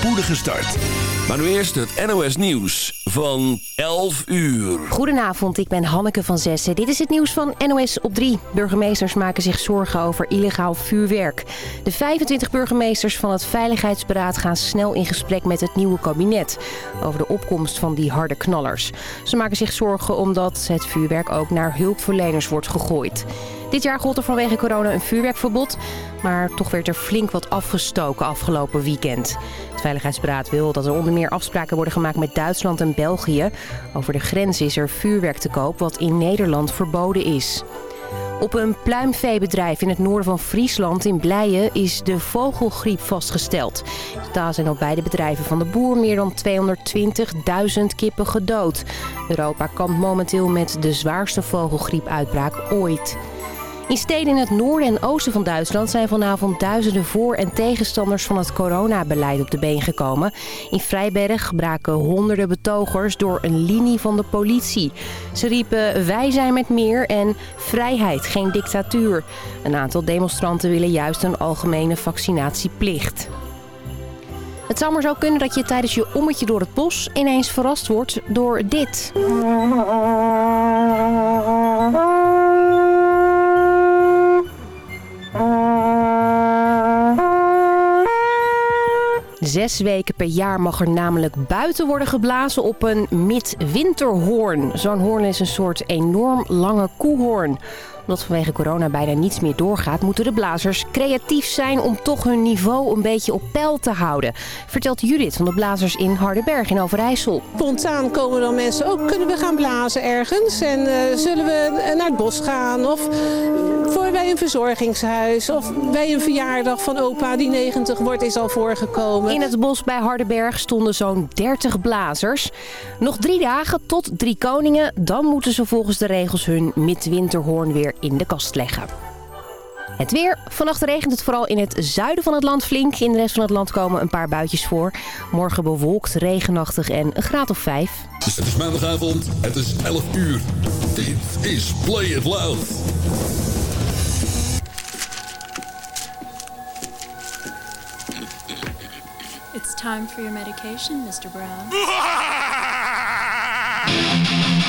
spoedige start. Maar nu eerst het NOS Nieuws van 11 uur. Goedenavond, ik ben Hanneke van Zessen. Dit is het nieuws van NOS op 3. Burgemeesters maken zich zorgen over illegaal vuurwerk. De 25 burgemeesters van het Veiligheidsberaad gaan snel in gesprek met het nieuwe kabinet... over de opkomst van die harde knallers. Ze maken zich zorgen omdat het vuurwerk ook naar hulpverleners wordt gegooid. Dit jaar gold er vanwege corona een vuurwerkverbod, maar toch werd er flink wat afgestoken afgelopen weekend. Het Veiligheidsberaad wil dat er onder meer afspraken worden gemaakt met Duitsland en België. Over de grens is er vuurwerk te koop wat in Nederland verboden is. Op een pluimveebedrijf in het noorden van Friesland in Blijen is de vogelgriep vastgesteld. Daar zijn op beide bedrijven van de boer meer dan 220.000 kippen gedood. Europa kampt momenteel met de zwaarste vogelgriepuitbraak ooit. In steden in het noorden en oosten van Duitsland zijn vanavond duizenden voor- en tegenstanders van het coronabeleid op de been gekomen. In Vrijberg braken honderden betogers door een linie van de politie. Ze riepen wij zijn met meer en vrijheid, geen dictatuur. Een aantal demonstranten willen juist een algemene vaccinatieplicht. Het zou maar zo kunnen dat je tijdens je ommetje door het bos ineens verrast wordt door dit. Zes weken per jaar mag er namelijk buiten worden geblazen op een midwinterhoorn. Zo'n hoorn is een soort enorm lange koehoorn omdat vanwege corona bijna niets meer doorgaat... moeten de blazers creatief zijn om toch hun niveau een beetje op peil te houden. Vertelt Judith van de Blazers in Hardenberg in Overijssel. Spontaan komen dan mensen ook, kunnen we gaan blazen ergens? En uh, zullen we naar het bos gaan? Of voor bij een verzorgingshuis? Of bij een verjaardag van opa die 90 wordt is al voorgekomen. In het bos bij Hardenberg stonden zo'n 30 blazers. Nog drie dagen tot drie koningen. Dan moeten ze volgens de regels hun midwinterhoorn weer in de kast leggen. Het weer. Vannacht regent het vooral in het zuiden van het land flink. In de rest van het land komen een paar buitjes voor. Morgen bewolkt, regenachtig en een graad of 5. Het is maandagavond, het is 11 uur. Dit is Play It Loud. It's time for your medication, Mr. Brown.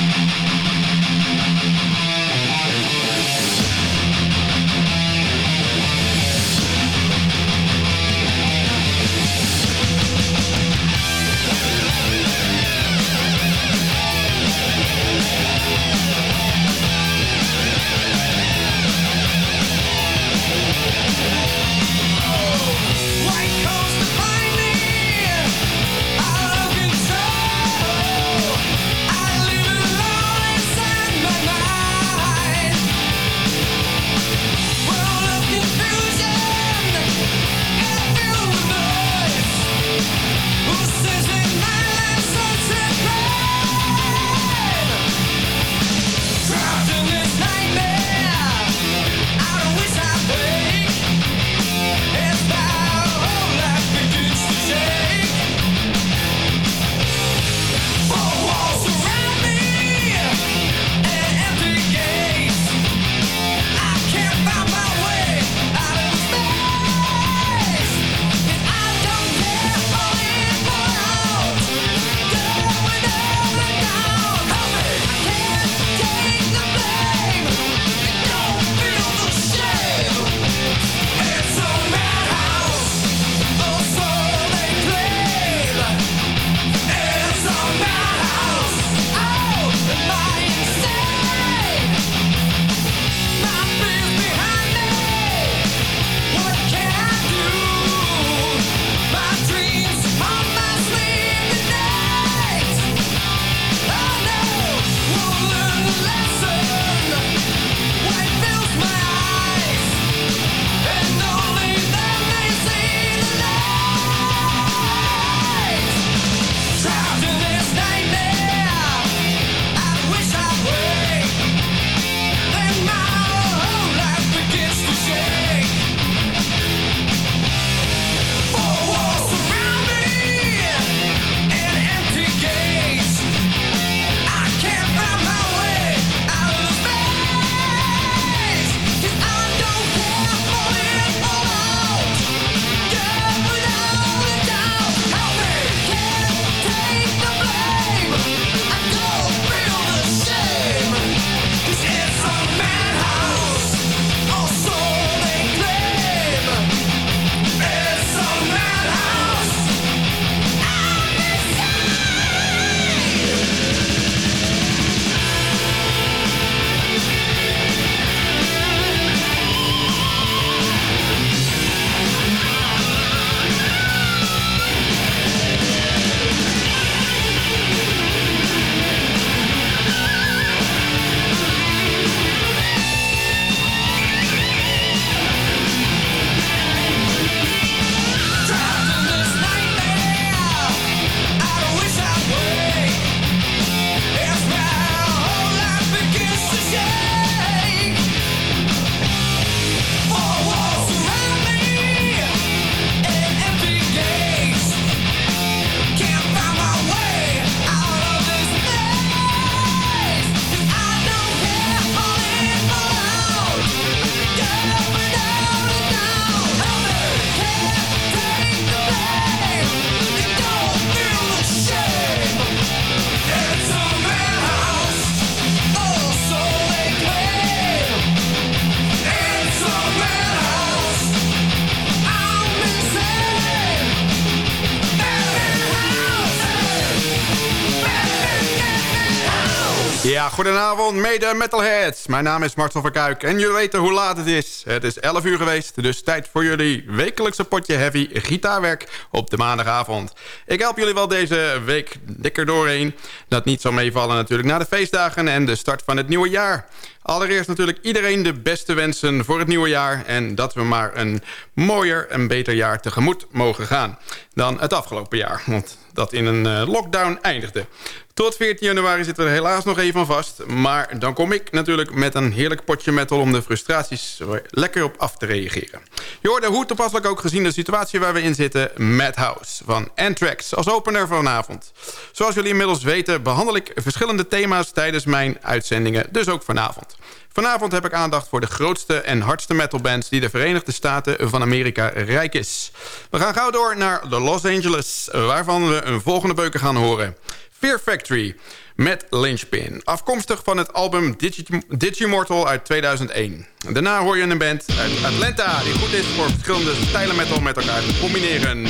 goedenavond mede metalheads. Mijn naam is Marcel Verkuik en jullie weten hoe laat het is. Het is 11 uur geweest, dus tijd voor jullie wekelijkse potje heavy gitaarwerk op de maandagavond. Ik help jullie wel deze week dikker doorheen. Dat niet zal meevallen natuurlijk na de feestdagen en de start van het nieuwe jaar. Allereerst natuurlijk iedereen de beste wensen voor het nieuwe jaar... en dat we maar een mooier en beter jaar tegemoet mogen gaan dan het afgelopen jaar. Want dat in een eh, lockdown eindigde. Tot 14 januari zitten we er helaas nog even vast. Maar dan kom ik natuurlijk met een heerlijk potje metal... om de frustraties lekker op af te reageren. Je hoorde hoe toepasselijk ook gezien de situatie waar we in zitten... Madhouse van Anthrax als opener vanavond. Zoals jullie inmiddels weten behandel ik verschillende thema's... tijdens mijn uitzendingen, dus ook vanavond. Vanavond heb ik aandacht voor de grootste en hardste metalbands... die de Verenigde Staten van Amerika rijk is. We gaan gauw door naar de Los Angeles... waarvan we een volgende beuken gaan horen. Fear Factory met Lynchpin. Afkomstig van het album Digi Digimortal uit 2001. Daarna hoor je een band uit Atlanta... die goed is voor verschillende stijlen metal met elkaar te combineren.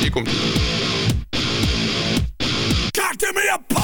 Hier komt ie. me apart!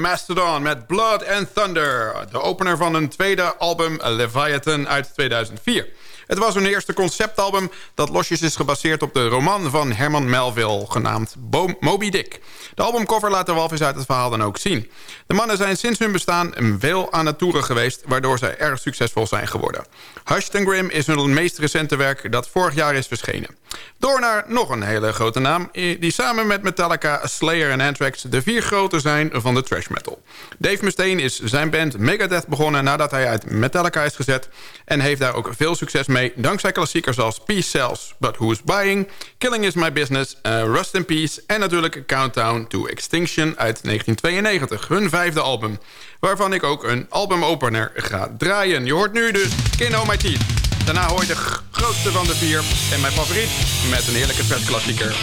Mastodon met Blood and Thunder. De opener van een tweede album Leviathan uit 2004. Het was hun eerste conceptalbum dat losjes is gebaseerd op de roman van Herman Melville... genaamd Moby Dick. De albumcover laat de walvis uit het verhaal dan ook zien. De mannen zijn sinds hun bestaan veel aan het toeren geweest... waardoor zij erg succesvol zijn geworden. Hushed and Grim is hun meest recente werk dat vorig jaar is verschenen. Door naar nog een hele grote naam... die samen met Metallica, Slayer en Anthrax... de vier grote zijn van de thrash metal. Dave Mustaine is zijn band Megadeth begonnen... nadat hij uit Metallica is gezet... en heeft daar ook veel succes mee... dankzij klassiekers als Peace Sells, But Who's Buying... Killing Is My Business, uh, Rust in Peace... en natuurlijk Countdown to Extinction uit 1992, hun vijfde album... waarvan ik ook een albumopener ga draaien. Je hoort nu dus Kin My Teeth... Daarna hoor je de grootste van de vier. En mijn favoriet met een heerlijke vetklassieker.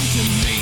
come to me.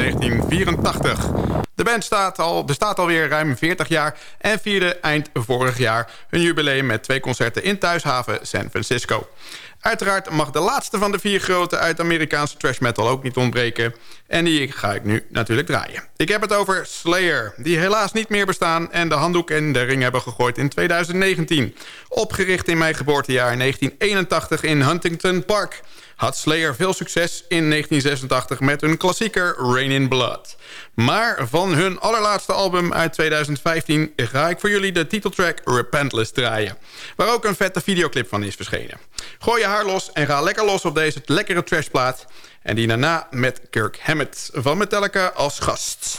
Uit 1984. De band staat al, bestaat alweer ruim 40 jaar en vierde eind vorig jaar hun jubileum met twee concerten in thuishaven San Francisco. Uiteraard mag de laatste van de vier grote uit Amerikaanse trash metal ook niet ontbreken. En die ga ik nu natuurlijk draaien. Ik heb het over Slayer, die helaas niet meer bestaan... en de handdoek in de ring hebben gegooid in 2019. Opgericht in mijn geboortejaar 1981 in Huntington Park had Slayer veel succes in 1986 met hun klassieker Rain in Blood. Maar van hun allerlaatste album uit 2015 ga ik voor jullie de titeltrack Repentless draaien. Waar ook een vette videoclip van is verschenen. Gooi je haar los en ga lekker los op deze lekkere trashplaat. En die daarna met Kirk Hammett van Metallica als gast.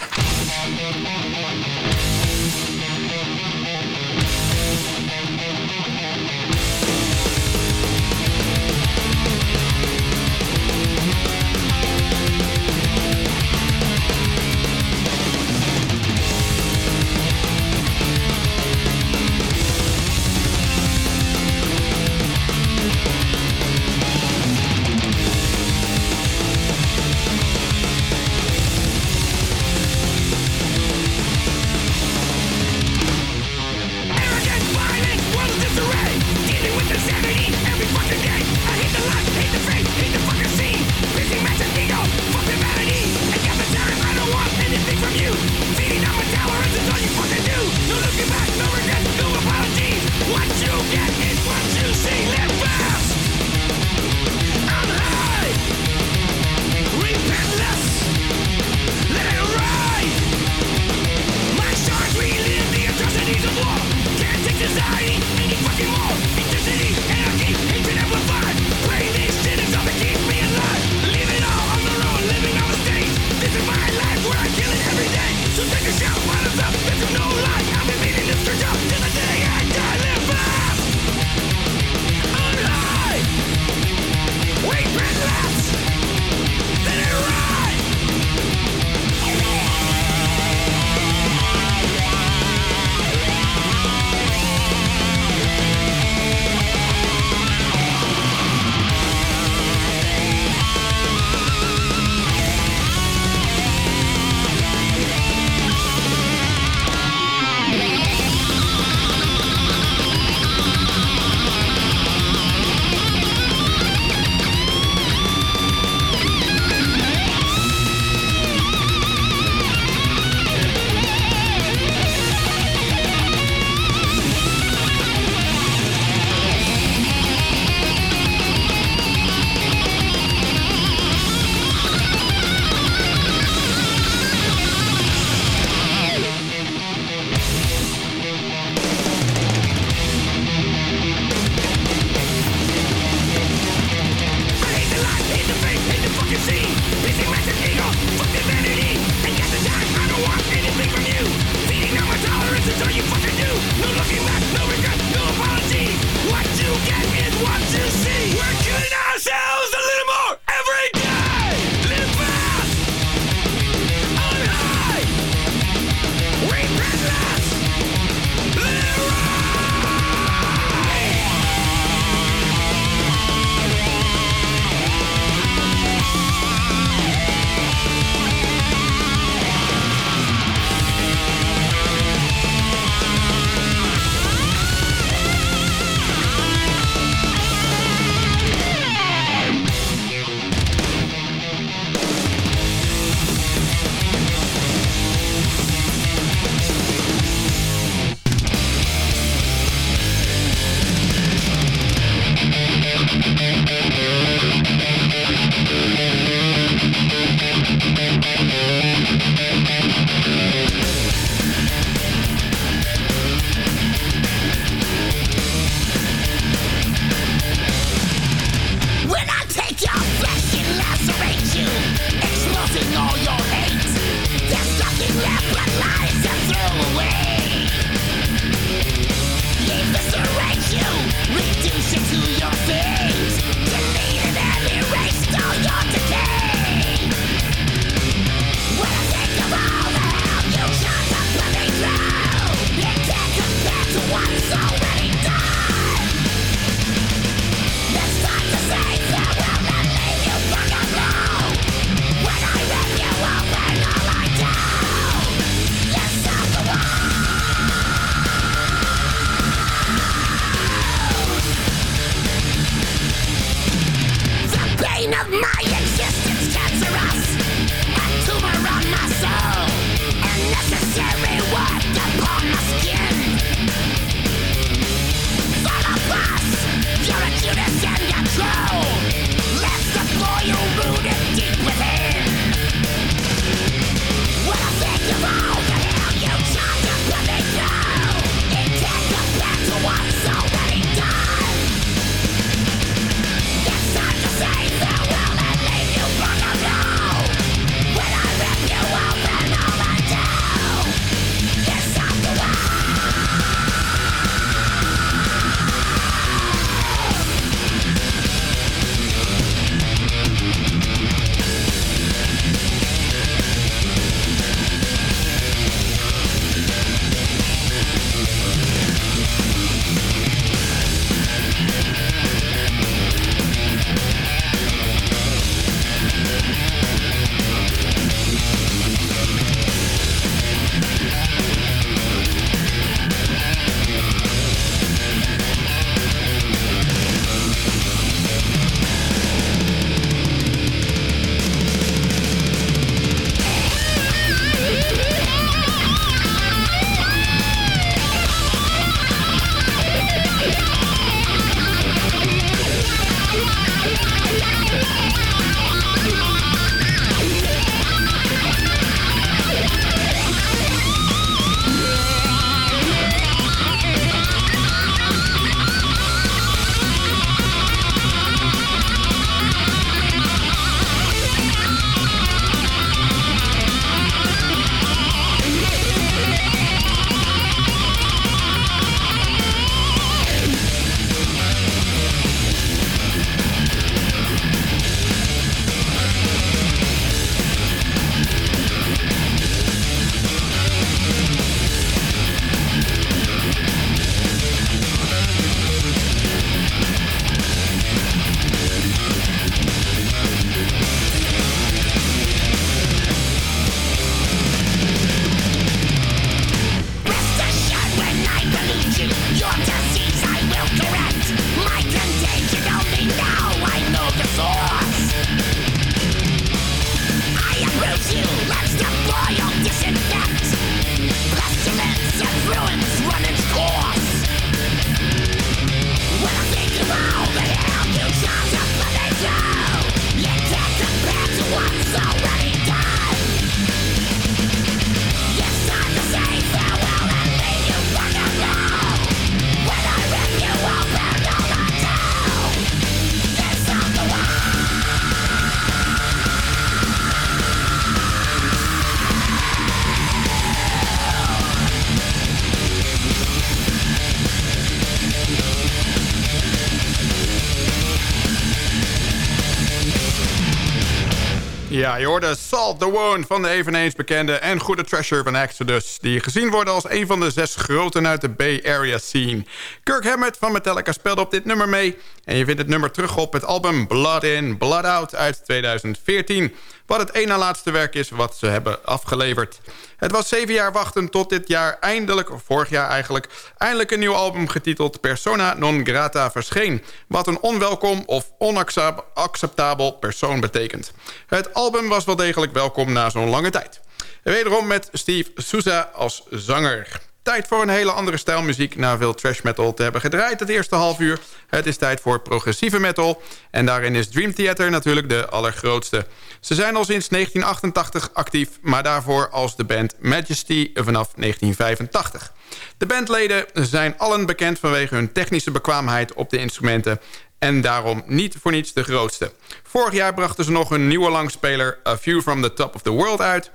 Ja, je hoorde Salt the Wound van de eveneens bekende en goede Treasure van Exodus... die gezien worden als een van de zes groten uit de Bay Area scene. Kirk Hammett van Metallica speelde op dit nummer mee... en je vindt het nummer terug op het album Blood In, Blood Out uit 2014... wat het ene laatste werk is wat ze hebben afgeleverd. Het was zeven jaar wachten tot dit jaar eindelijk, of vorig jaar eigenlijk... eindelijk een nieuw album getiteld Persona non grata verscheen... wat een onwelkom of onacceptabel persoon betekent. Het album was wel degelijk welkom na zo'n lange tijd. Wederom met Steve Souza als zanger. Tijd voor een hele andere stijl muziek na veel trash metal te hebben gedraaid het eerste half uur. Het is tijd voor progressieve metal. En daarin is Dream Theater natuurlijk de allergrootste. Ze zijn al sinds 1988 actief, maar daarvoor als de band Majesty vanaf 1985. De bandleden zijn allen bekend vanwege hun technische bekwaamheid op de instrumenten en daarom niet voor niets de grootste. Vorig jaar brachten ze nog een nieuwe langspeler A View from the Top of the World uit...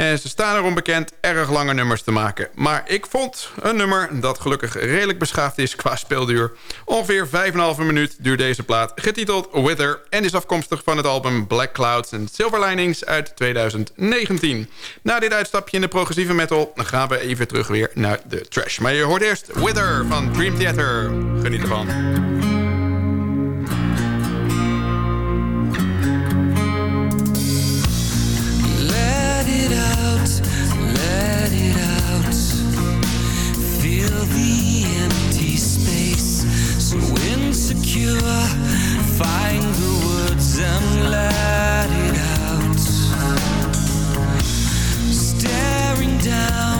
En ze staan erom bekend erg lange nummers te maken. Maar ik vond een nummer dat gelukkig redelijk beschaafd is qua speelduur. Ongeveer 5,5 minuut duurt deze plaat, getiteld Wither... en is afkomstig van het album Black Clouds and Silver Linings uit 2019. Na dit uitstapje in de progressieve metal gaan we even terug weer naar de trash. Maar je hoort eerst Wither van Dream Theater. Geniet ervan. Find the words and let it out. Staring down,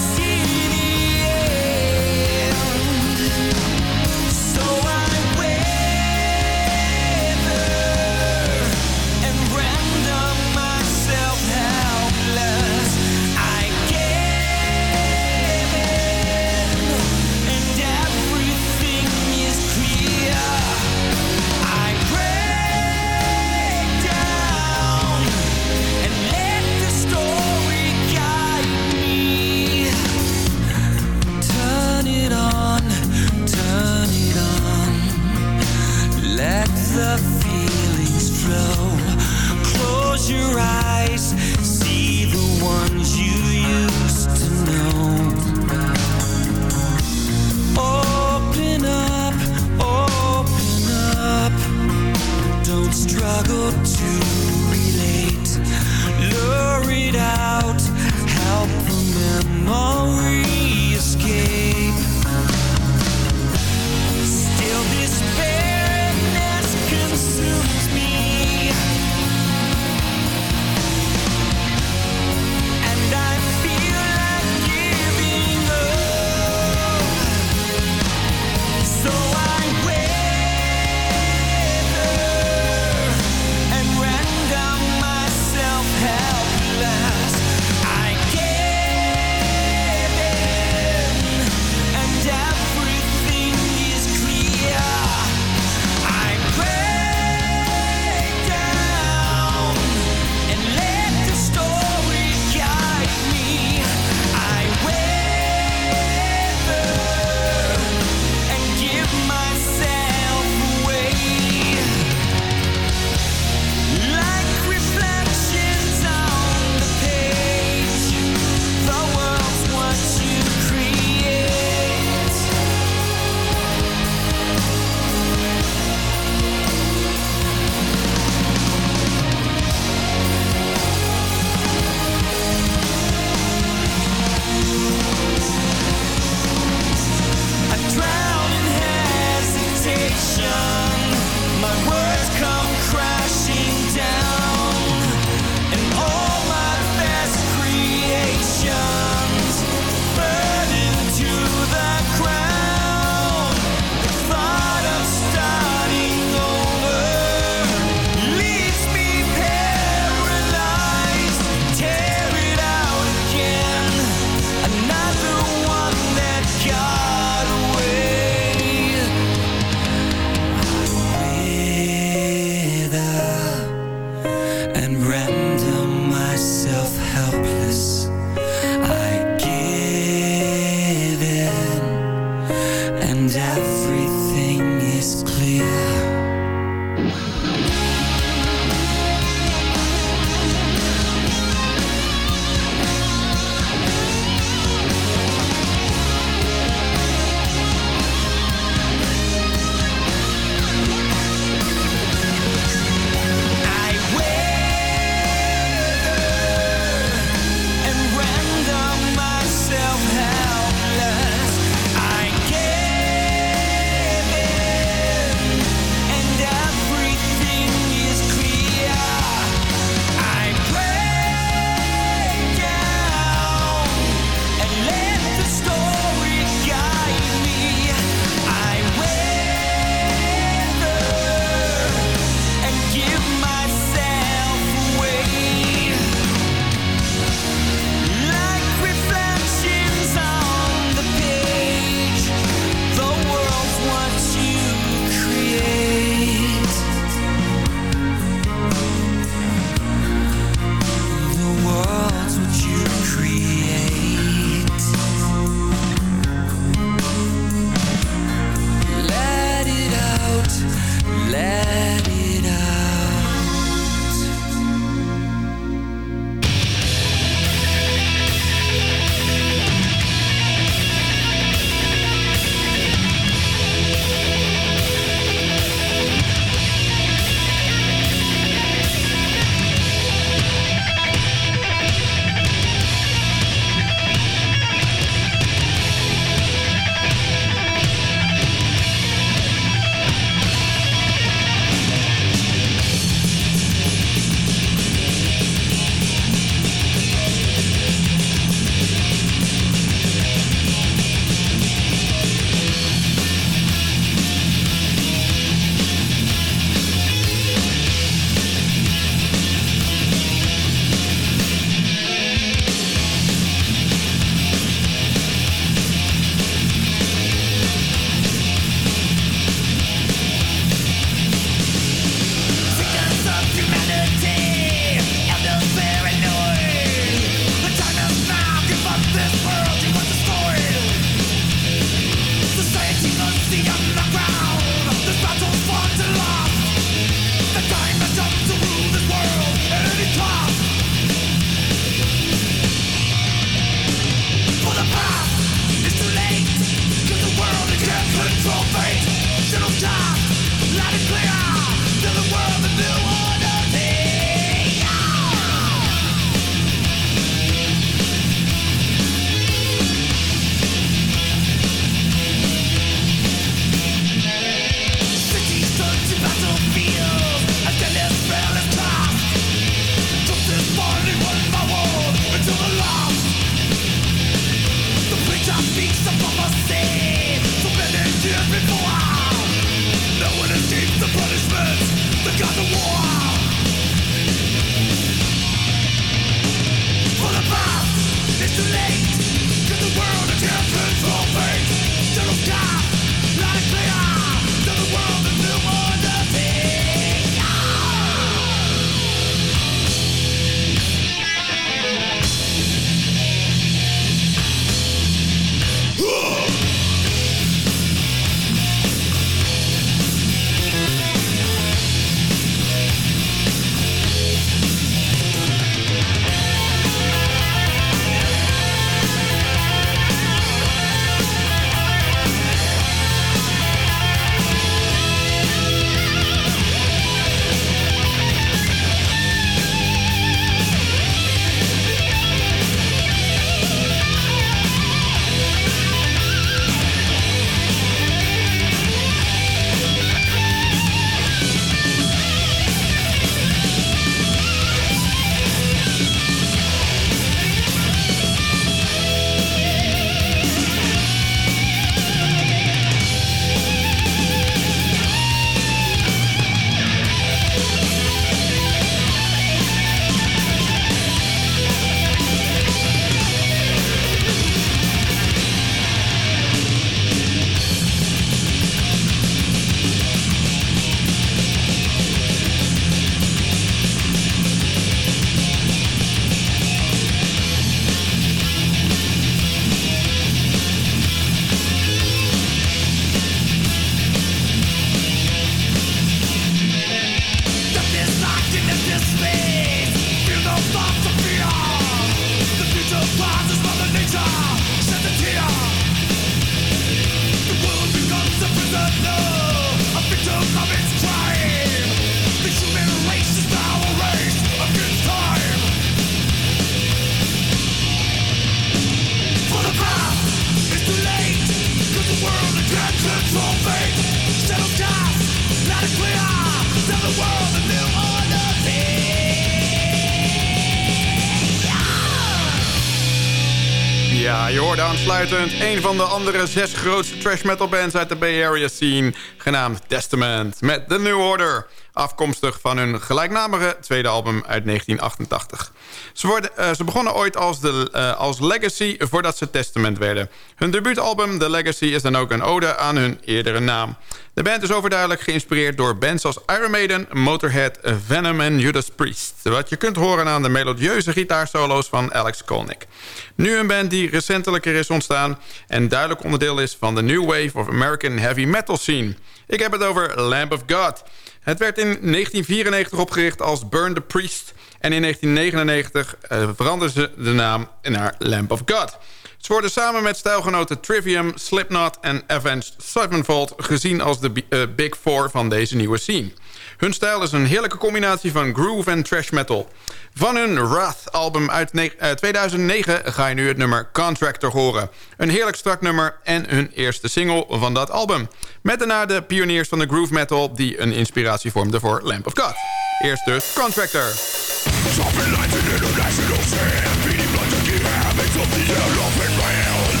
een van de andere zes grootste trash metal bands uit de Bay Area scene, genaamd Testament, met The New Order. afkomstig van hun gelijknamige tweede album uit 1988. Ze, worden, uh, ze begonnen ooit als, de, uh, als Legacy voordat ze Testament werden. Hun debuutalbum The Legacy is dan ook een ode aan hun eerdere naam. De band is overduidelijk geïnspireerd door bands als Iron Maiden, Motorhead, Venom en Judas Priest. Wat je kunt horen aan de melodieuze gitaarsolo's van Alex Kolnick. Nu een band die recentelijker is ontstaan... en duidelijk onderdeel is van de New Wave of American Heavy Metal scene. Ik heb het over Lamb of God. Het werd in 1994 opgericht als Burn the Priest... en in 1999 uh, veranderden ze de naam naar Lamb of God... Ze worden samen met stijlgenoten Trivium, Slipknot en Avenged Sevenfold... gezien als de uh, Big Four van deze nieuwe scene. Hun stijl is een heerlijke combinatie van groove en trash metal. Van hun Wrath-album uit uh, 2009 ga je nu het nummer Contractor horen. Een heerlijk strak nummer en hun eerste single van dat album. Met daarna de pioniers van de groove metal... die een inspiratie vormden voor Lamp of God. Eerst dus Contractor. Dropping lines in international sand Feeding blood to keep habits of the yellow and round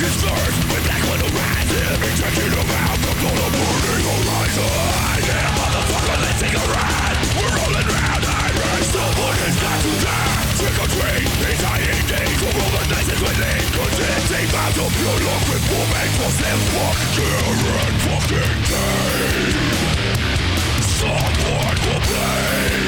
his thirst with black little rats Injection of alcohol on burning horizon Yeah, motherfucker, let's take a ride We're rolling round Irish Someone has got to die Trick or the nicest within Contenting mouths of pure luck With woman for slim fuck fucking Kane Someone will pay.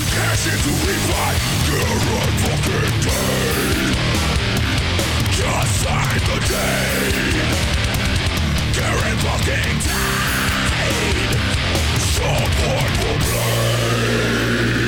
cash in to revive fucking day. Just sign the day. Fucking will blame.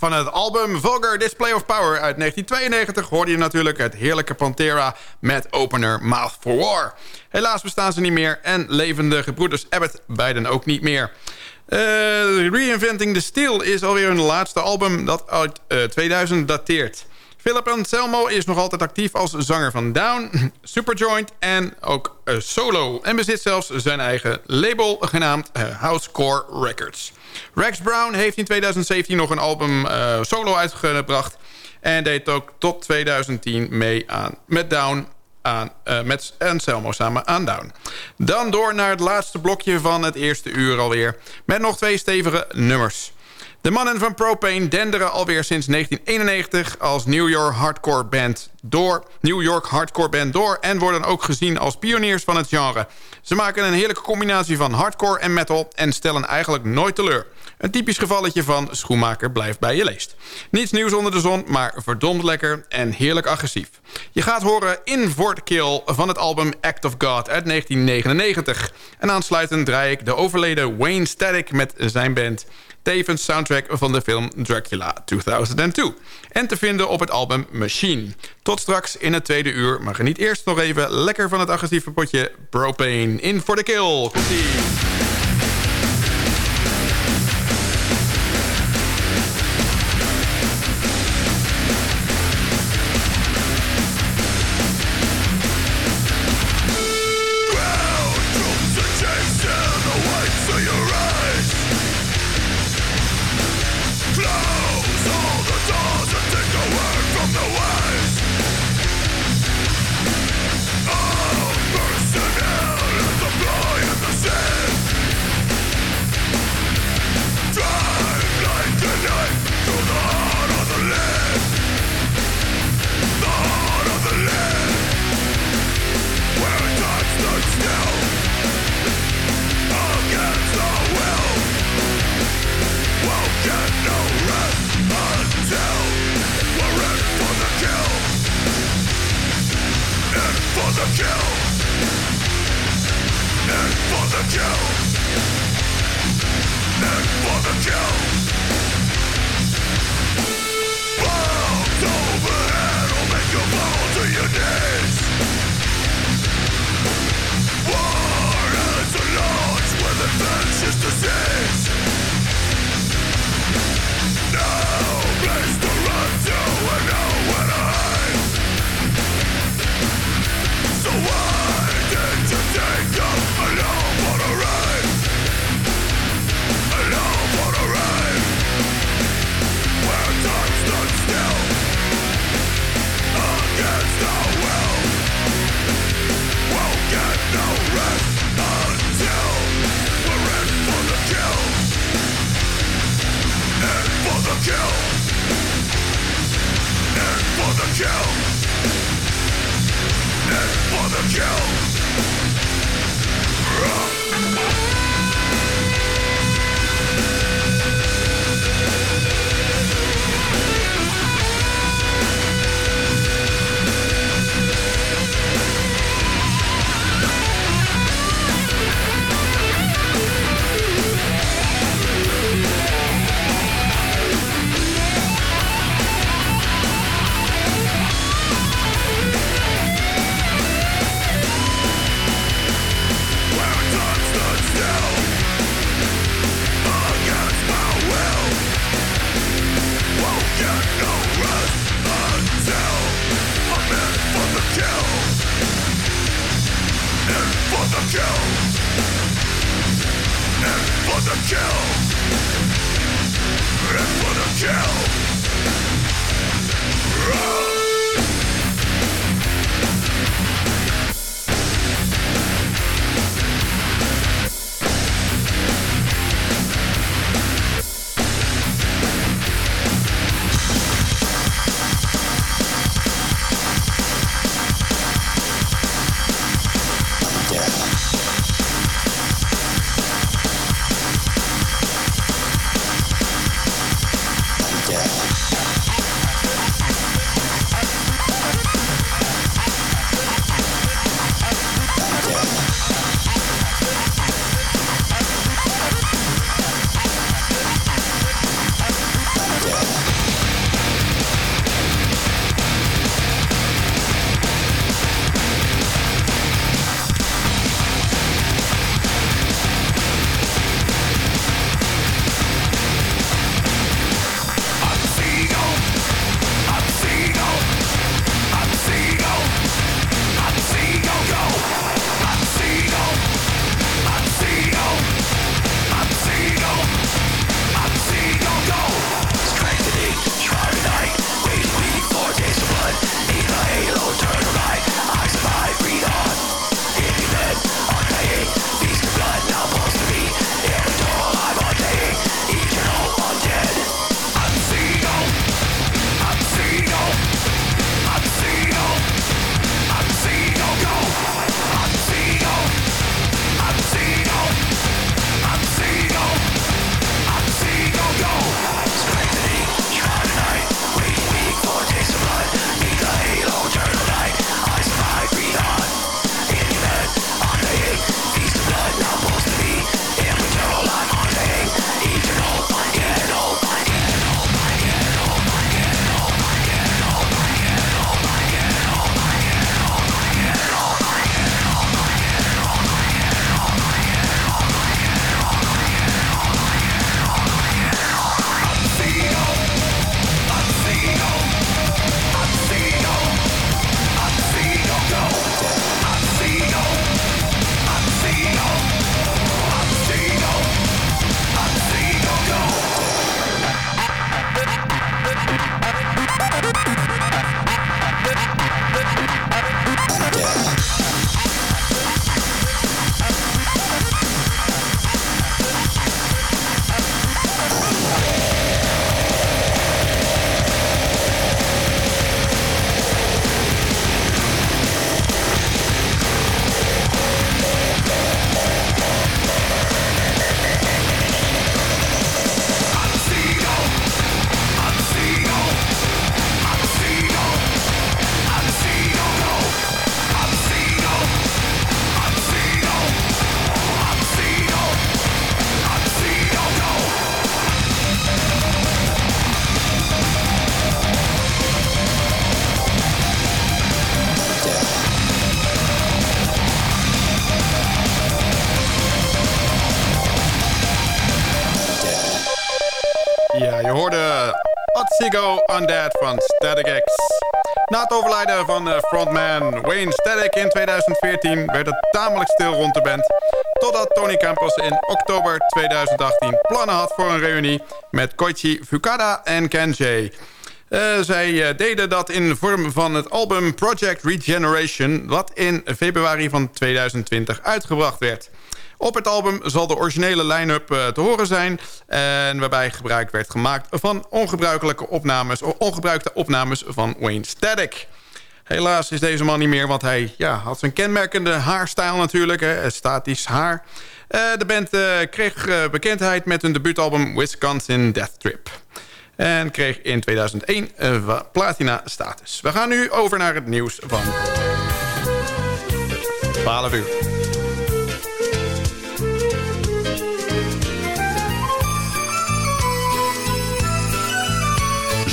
Van het album Vulgar Display of Power uit 1992 hoorde je natuurlijk het heerlijke Pantera met opener Mouth for War. Helaas bestaan ze niet meer en levende gebroeders Abbott beiden ook niet meer. Uh, Reinventing the Steel is alweer hun laatste album dat uit uh, 2000 dateert. Philip Anselmo is nog altijd actief als zanger van Down, Superjoint en ook uh, solo. En bezit zelfs zijn eigen label genaamd Housecore Records. Rex Brown heeft in 2017 nog een album uh, solo uitgebracht. En deed ook tot 2010 mee aan, met Down aan, uh, met Anselmo samen aan Down. Dan door naar het laatste blokje van het eerste uur alweer. Met nog twee stevige nummers. De mannen van Propane denderen alweer sinds 1991 als New York hardcore band door, New York hardcore band door en worden ook gezien als pioniers van het genre. Ze maken een heerlijke combinatie van hardcore en metal en stellen eigenlijk nooit teleur. Een typisch gevalletje van schoenmaker blijft bij je leest. Niets nieuws onder de zon, maar verdomd lekker en heerlijk agressief. Je gaat horen In For Kill van het album Act of God uit 1999. En aansluitend draai ik de overleden Wayne Static met zijn band tevens soundtrack van de film Dracula 2002. En te vinden op het album Machine. Tot straks in het tweede uur, maar geniet eerst nog even lekker van het agressieve potje Propane. In for the kill. Komt-ie. kill. It's for the kill. Undead van Static X. Na het overlijden van frontman Wayne Static in 2014 werd het tamelijk stil rond de band. Totdat Tony Campos in oktober 2018 plannen had voor een reunie met Koichi Fukada en Ken Jay. Uh, zij uh, deden dat in vorm van het album Project Regeneration... wat in februari van 2020 uitgebracht werd. Op het album zal de originele line-up uh, te horen zijn... en waarbij gebruik werd gemaakt van ongebruikelijke opnames, ongebruikte opnames van Wayne Static. Helaas is deze man niet meer, want hij ja, had zijn kenmerkende haarstijl natuurlijk. Hè, statisch haar. de band kreeg bekendheid met hun debuutalbum Wisconsin Death Trip. En kreeg in 2001 uh, platina status. We gaan nu over naar het nieuws van 12 uur.